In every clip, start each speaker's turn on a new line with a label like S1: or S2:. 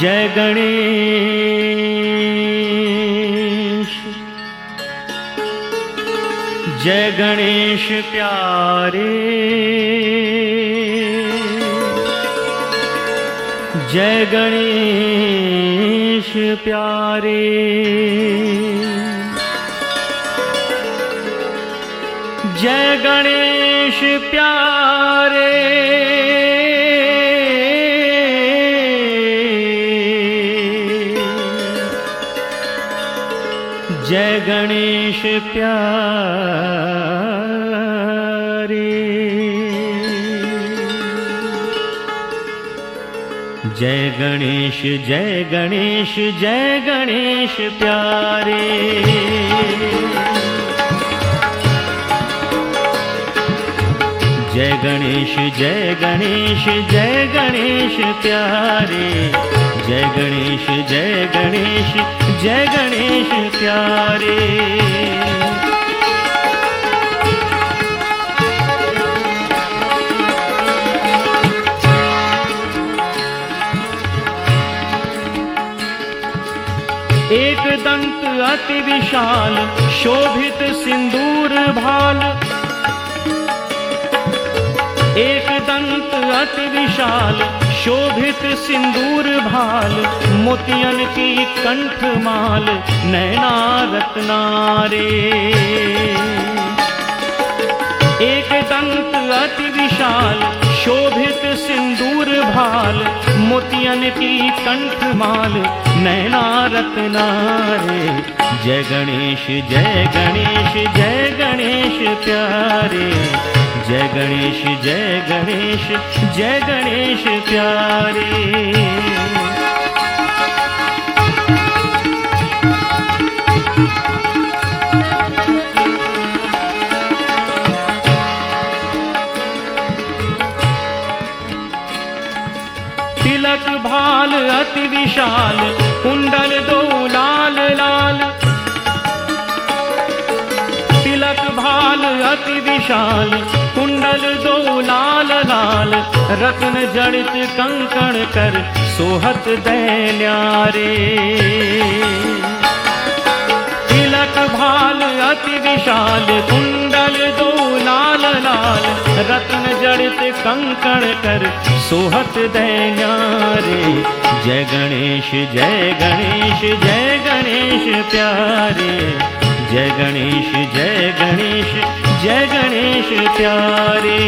S1: जय गणेश। जय गणेश प्यारे। जय गणेश प्यारे। जय गणेश प्यारे। जय गणेश प्यारे। जय गणेश जय गणेश जय गणेश प्यारे जय गणेश जय गणेश जय गणेश प्यारे। जय गणेश जय गणेश जय गणेश प्यारे। एक दंत अति विशाल, शोभित सिंदूर भाल। एक दंत अति विशाल, शोभित सिंदूर भाल, मोतियन की कंठ माल, नैना रत्नारे। एक दंत अति विशाल, शोभित सिंदूर भाल, मोतियन की कंठ माल, नैना रत्नारे। जय गणेश जय गणेश जय गणेश प्यारे। जय गणेश जय गणेश जय गणेश प्यारे। तिलक भाल अति विशाल, कुंडल दो लाल लाल। तिलक भाल अति विशाल कुंडल दो लाल लाल, रत्न जड़ित कंकण कर, सोहत दैन्यारे। तिलक भाल अति विशाल, कुंडल दो लाल लाल, रत्न जड़ित कंकण कर, सोहत दैन्यारे। जय गणेश जय गणेश जय गणेश प्यारे। जय गणेश जय गणेश जय गणेश प्यारे।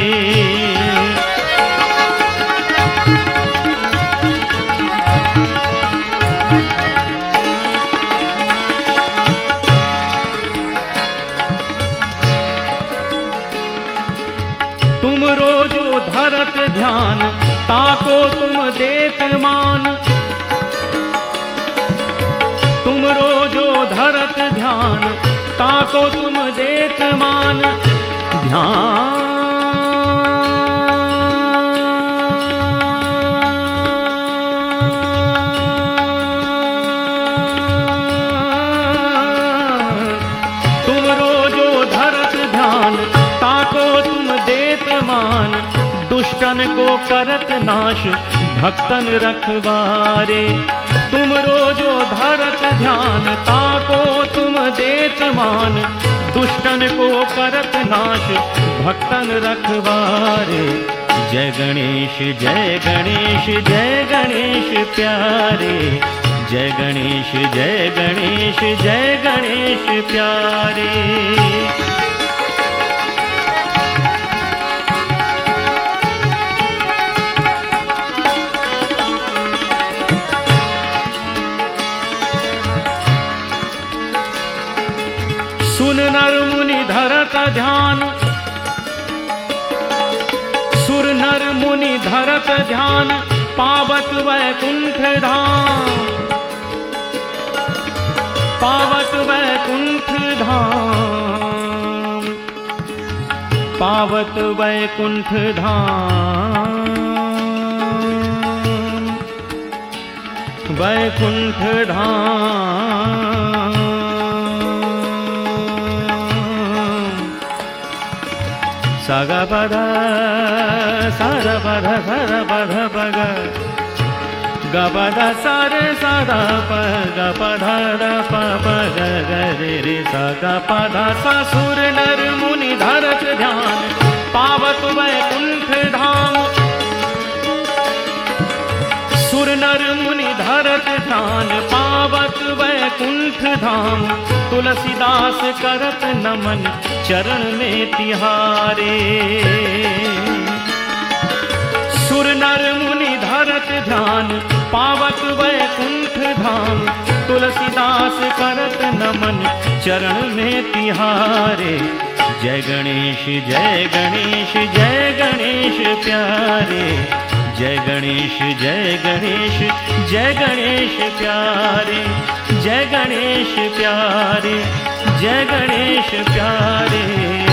S1: तुम रोजो धरत ध्यान, ताको तुम देत मान। तुम रोजो धरत ध्यान ताको तुम देत मान। ध्यान। रोजो धरत ध्यान मान। दुष्टन को करत नाश, भक्तन रखवारे। तुम रोजो धरत ध्यान ताको तुम देत मान। दुष्टन को करत नाश, भक्तन रखवारे। जय गणेश जय गणेश जय गणेश प्यारे। जय गणेश जय गणेश जय गणेश प्यारे। सुन नर मुनि धरत ध्यान। सुर नर मुनि धरत ध्यान, पावत वैकुंठ धाम। पावत वैकुंठ धाम। पावत वैकुंठ धाम। वैकुंठ धाम। सग पद सर पद सर पद पग। ग प ध सा रे सा ध प ग प ध ध प प ग ग रे रे, सा, ग, प, ध, सा, सुर, नर, मुनि, धरत, ध्यान। पावत वैकुंठ धाम। सुर, नर, मुनि, धरत, ध्यान। पावत वैकुंठ धाम तुलसीदास करत नमन चरण में तिहारे। सुर नर मुनि धरत ध्यान पावत धाम तुलसीदास करत नमन चरण में तिहारे। जय गणेश जय गणेश जय गणेश प्यारे जय गणेश जय गणेश जय गणेश प्यारे जय गणेश प्यारे जय गणेश प्यारे।